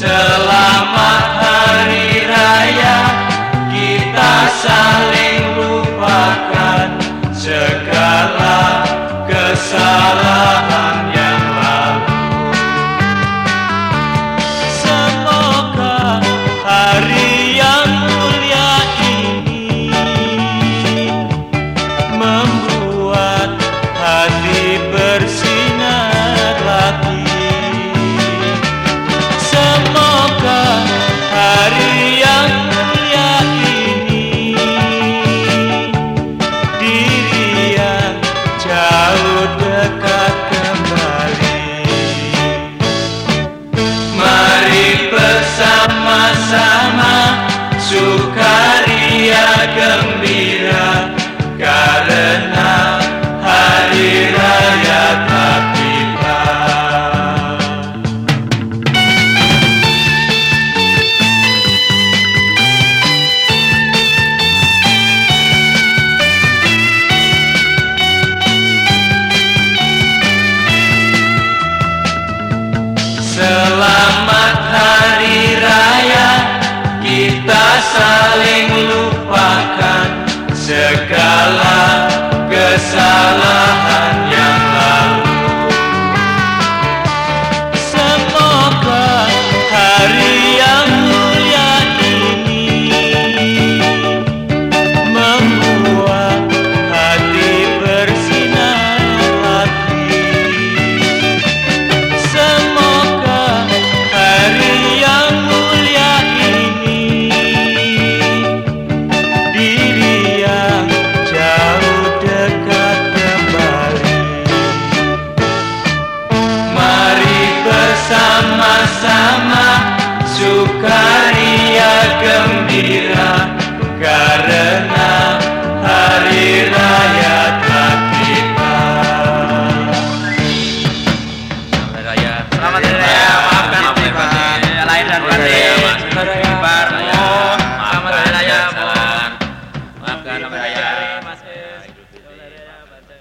Shall casa. আমাদের